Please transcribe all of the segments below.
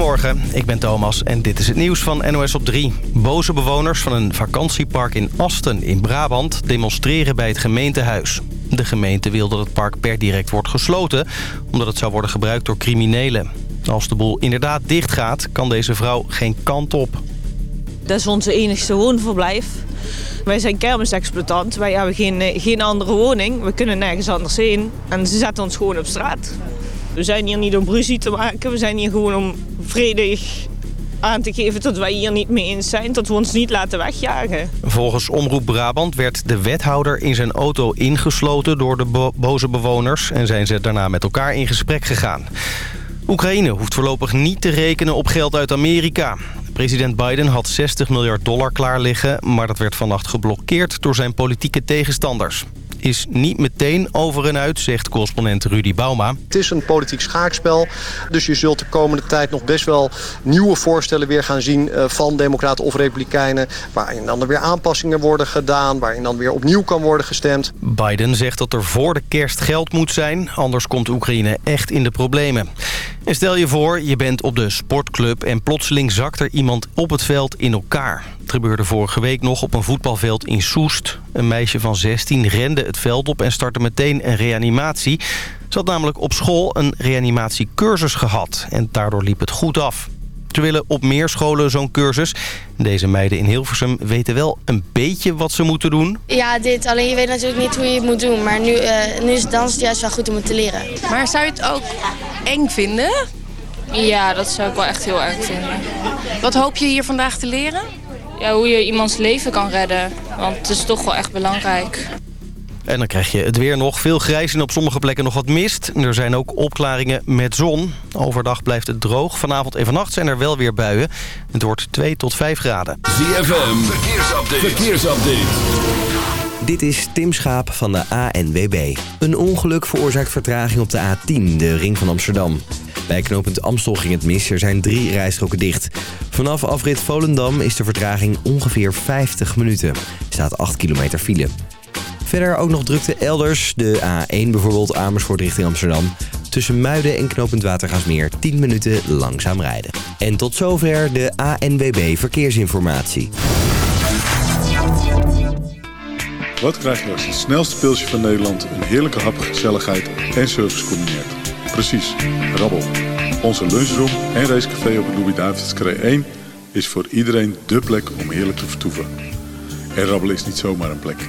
Goedemorgen, ik ben Thomas en dit is het nieuws van NOS op 3. Boze bewoners van een vakantiepark in Asten in Brabant demonstreren bij het gemeentehuis. De gemeente wil dat het park per direct wordt gesloten... omdat het zou worden gebruikt door criminelen. Als de boel inderdaad dicht gaat, kan deze vrouw geen kant op. Dat is onze enigste woonverblijf. Wij zijn kermisexploitant. Wij hebben geen, eh, geen andere woning. We kunnen nergens anders heen. En ze zetten ons gewoon op straat. We zijn hier niet om ruzie te maken. We zijn hier gewoon om vredig aan te geven dat wij hier niet mee eens zijn. Dat we ons niet laten wegjagen. Volgens Omroep Brabant werd de wethouder in zijn auto ingesloten door de bo boze bewoners... en zijn ze daarna met elkaar in gesprek gegaan. Oekraïne hoeft voorlopig niet te rekenen op geld uit Amerika. President Biden had 60 miljard dollar klaar liggen... maar dat werd vannacht geblokkeerd door zijn politieke tegenstanders is niet meteen over en uit, zegt correspondent Rudy Bauma. Het is een politiek schaakspel, dus je zult de komende tijd nog best wel nieuwe voorstellen weer gaan zien eh, van democraten of republikeinen. Waarin dan er weer aanpassingen worden gedaan, waarin dan weer opnieuw kan worden gestemd. Biden zegt dat er voor de kerst geld moet zijn, anders komt Oekraïne echt in de problemen. Stel je voor, je bent op de sportclub en plotseling zakt er iemand op het veld in elkaar. Het gebeurde vorige week nog op een voetbalveld in Soest. Een meisje van 16 rende het veld op en startte meteen een reanimatie. Ze had namelijk op school een reanimatiecursus gehad en daardoor liep het goed af. Ze willen op meer scholen zo'n cursus. Deze meiden in Hilversum weten wel een beetje wat ze moeten doen. Ja, dit. Alleen je weet natuurlijk niet hoe je het moet doen. Maar nu, uh, nu is dansen juist wel goed om het te leren. Maar zou je het ook eng vinden? Ja, dat zou ik wel echt heel erg vinden. Wat hoop je hier vandaag te leren? Ja, hoe je iemands leven kan redden. Want het is toch wel echt belangrijk. En dan krijg je het weer nog. Veel grijs en op sommige plekken nog wat mist. Er zijn ook opklaringen met zon. Overdag blijft het droog. Vanavond en vannacht zijn er wel weer buien. Het wordt 2 tot 5 graden. ZFM, verkeersupdate. verkeersupdate. Dit is Tim Schaap van de ANWB. Een ongeluk veroorzaakt vertraging op de A10, de ring van Amsterdam. Bij knooppunt Amstel ging het mis. Er zijn drie rijstroken dicht. Vanaf afrit Volendam is de vertraging ongeveer 50 minuten. Er staat 8 kilometer file. Verder ook nog drukte elders. De A1 bijvoorbeeld Amersfoort richting Amsterdam. Tussen Muiden en knooppunt Watergaasmeer 10 minuten langzaam rijden. En tot zover de ANWB Verkeersinformatie. Wat krijg je als het snelste pilsje van Nederland... een heerlijke hap, gezelligheid en service combineert? Precies, rabbel. Onze lunchroom en racecafé op het Louis-David's 1... is voor iedereen dé plek om heerlijk te vertoeven. En rabbelen is niet zomaar een plek.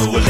So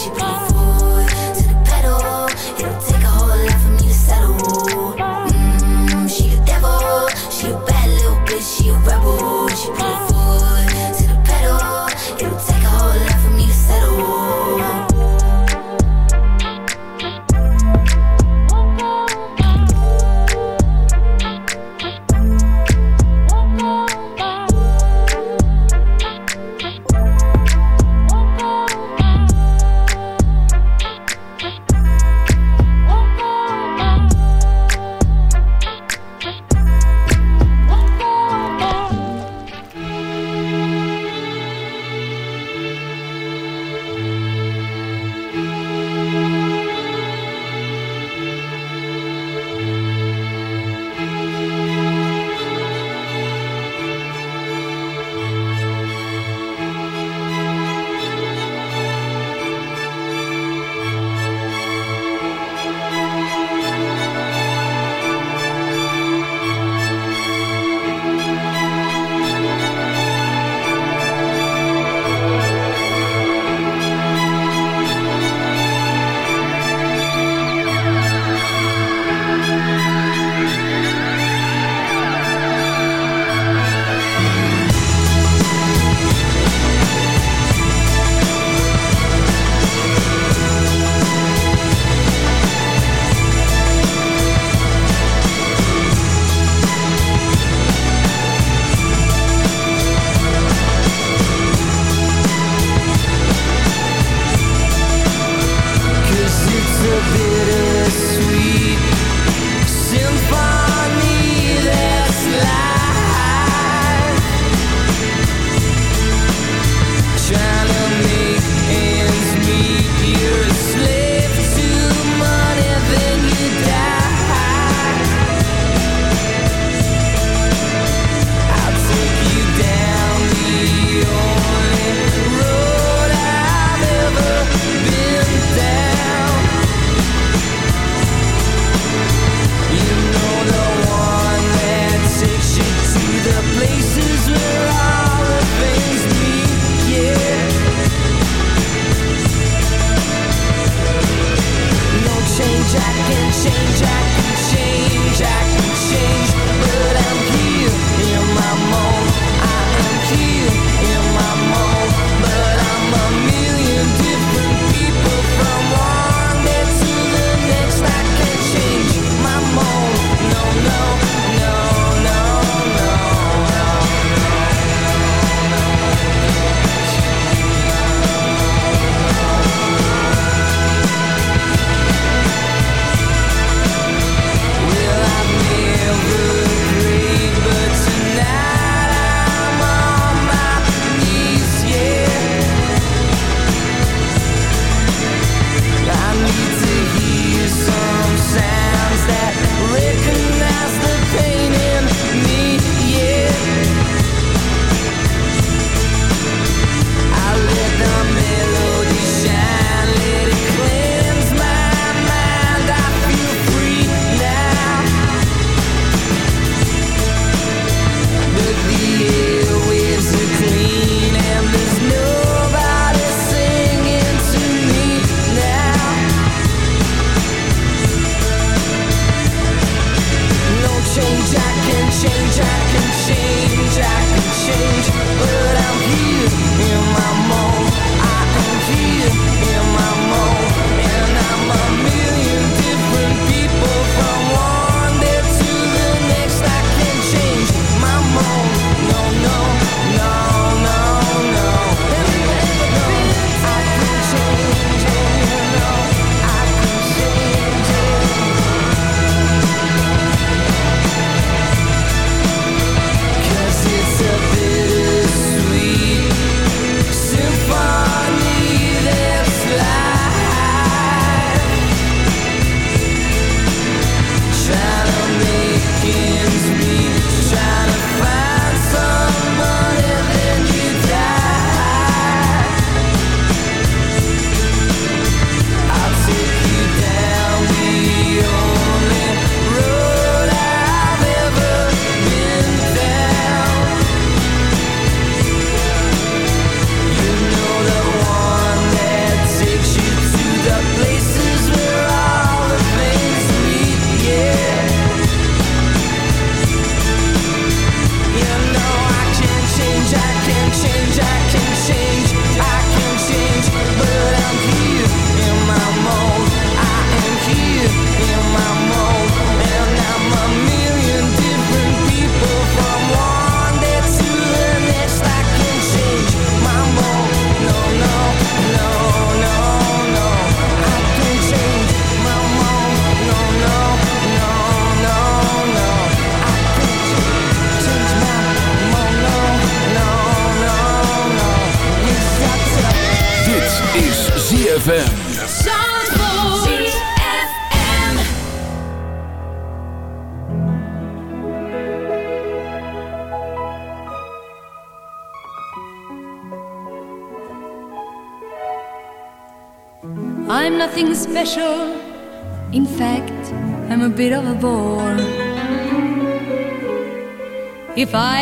She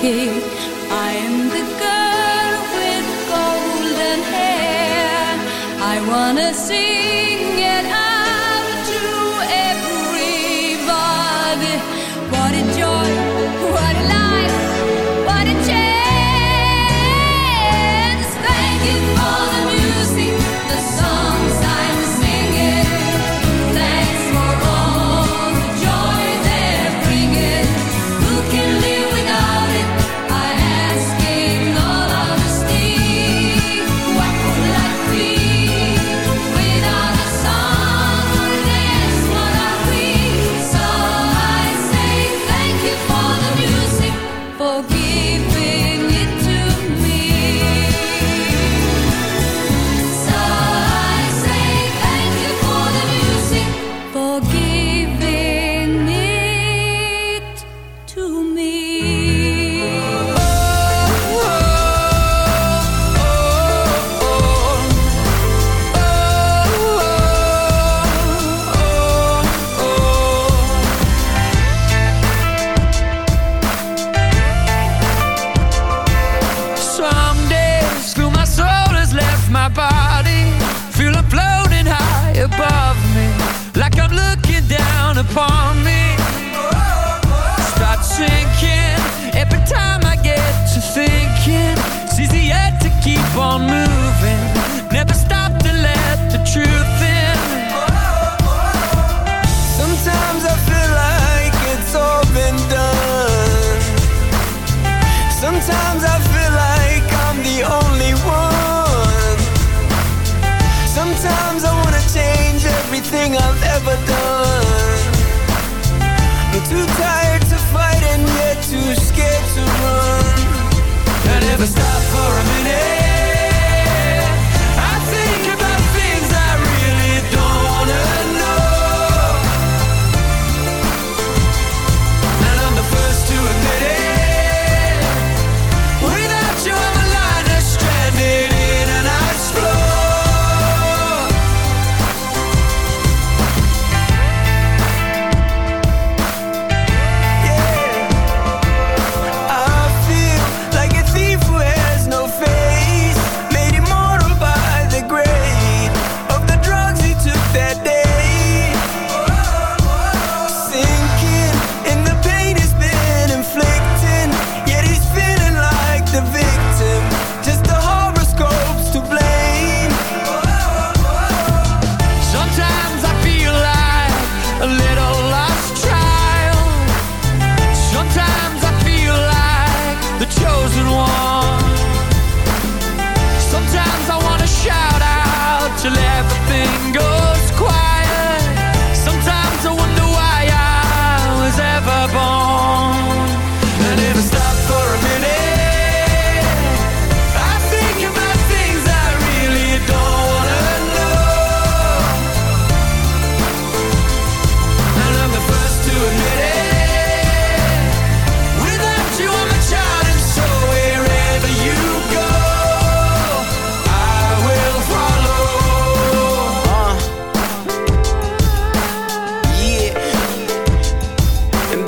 thinking I am the girl with golden hair. I wanna see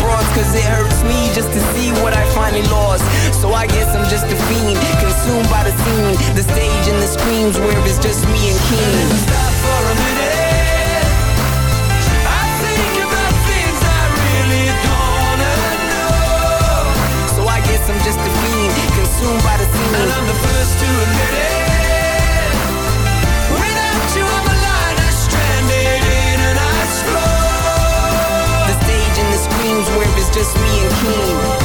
broads, cause it hurts me just to see what I finally lost. So I guess I'm just a fiend, consumed by the scene, the stage and the screams where it's just me and King. Stop for a minute. I'm just a fiend, consumed by the scene. And I'm the first to admit it. It's just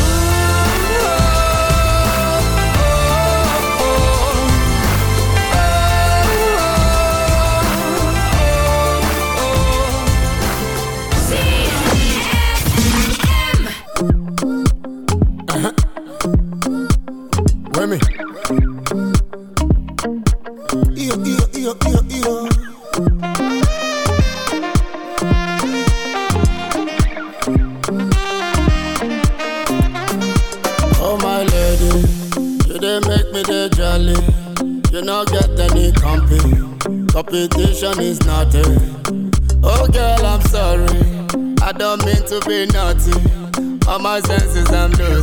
my senses I'm losing.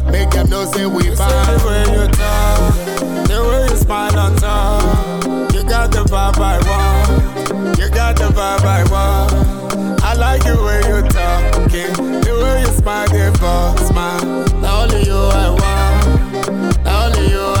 make them know say we bang. The way you talk, the way you smile on top, you got the vibe I want. You got the vibe I want. I like the way you talking, the way you smile, the false smile. Now only you I want, now only you I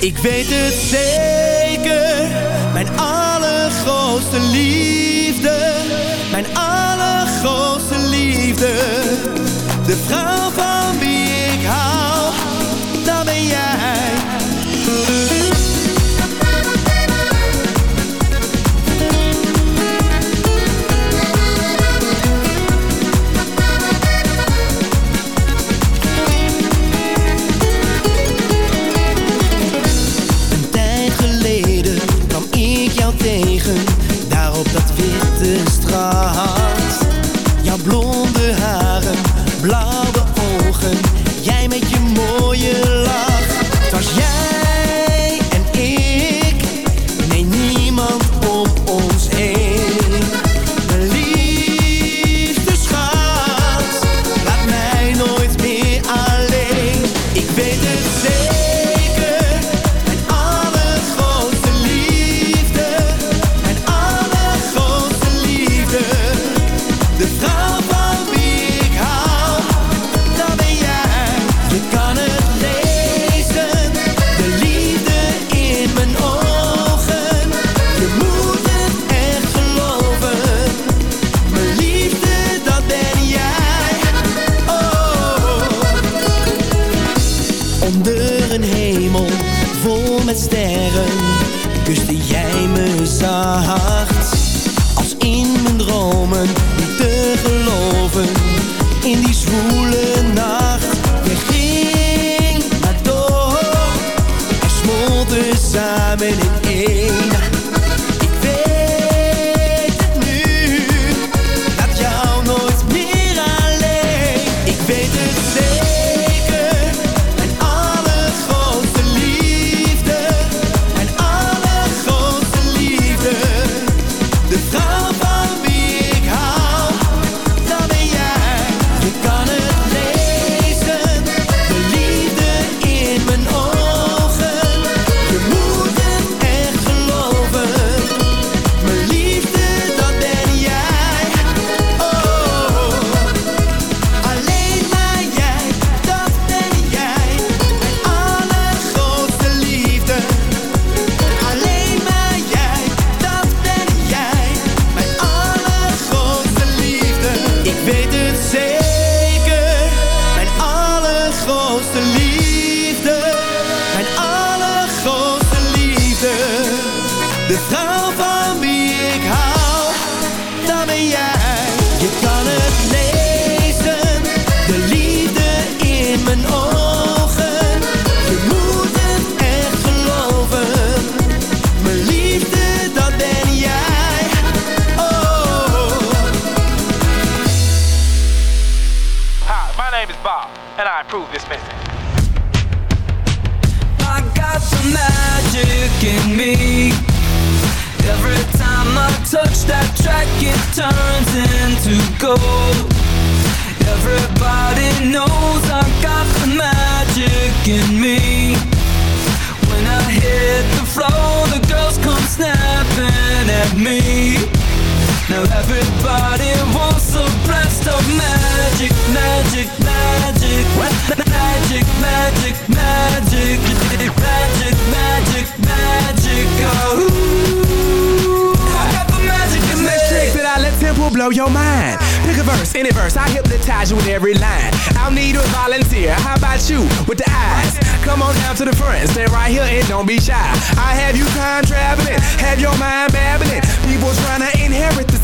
Ik weet het zeker, mijn allergrootste liefde, mijn allergrootste liefde, de vrouw van blow your mind. Pick a verse, any verse, I hypnotize you with every line. I'll need a volunteer. How about you with the eyes? Come on down to the front, stay right here and don't be shy. I have you time traveling, have your mind babbling. People trying to inherit the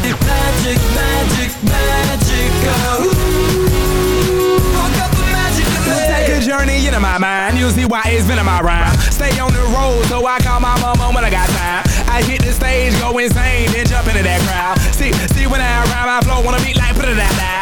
magic, magic. Oh, magic in take a journey into my mind. You'll see why it's been in my rhyme. Stay on the road, so I call my mama when I got time. I hit the stage, go insane, then jump into that crowd. See, see when I rhyme, I flow, wanna beat like put it that.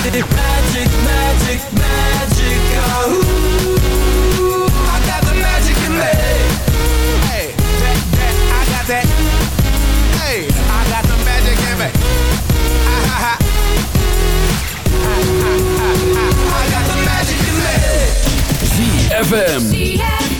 magic, magic. Oh, ooh, I got the magic in me. Hey, that, that, I got that. Hey, I got the magic in me. Ah, ha, ha. I got the magic in me. ZFM. ZFM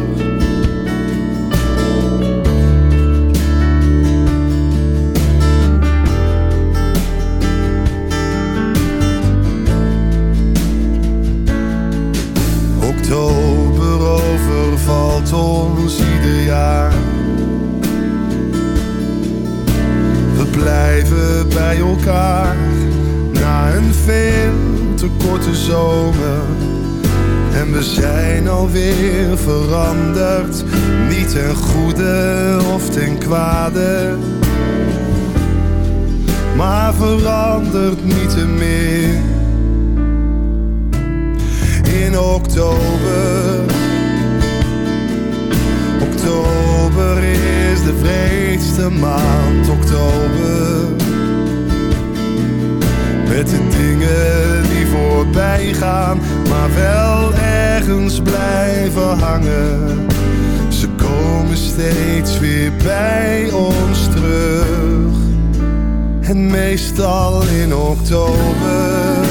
Verandert niet te meer in oktober. Oktober is de vreedste maand, oktober. Met de dingen die voorbij gaan, maar wel ergens blijven hangen. Ze komen steeds weer bij ons terug. En meestal in oktober.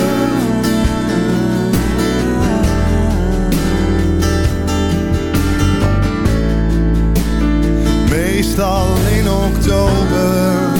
meestal in oktober.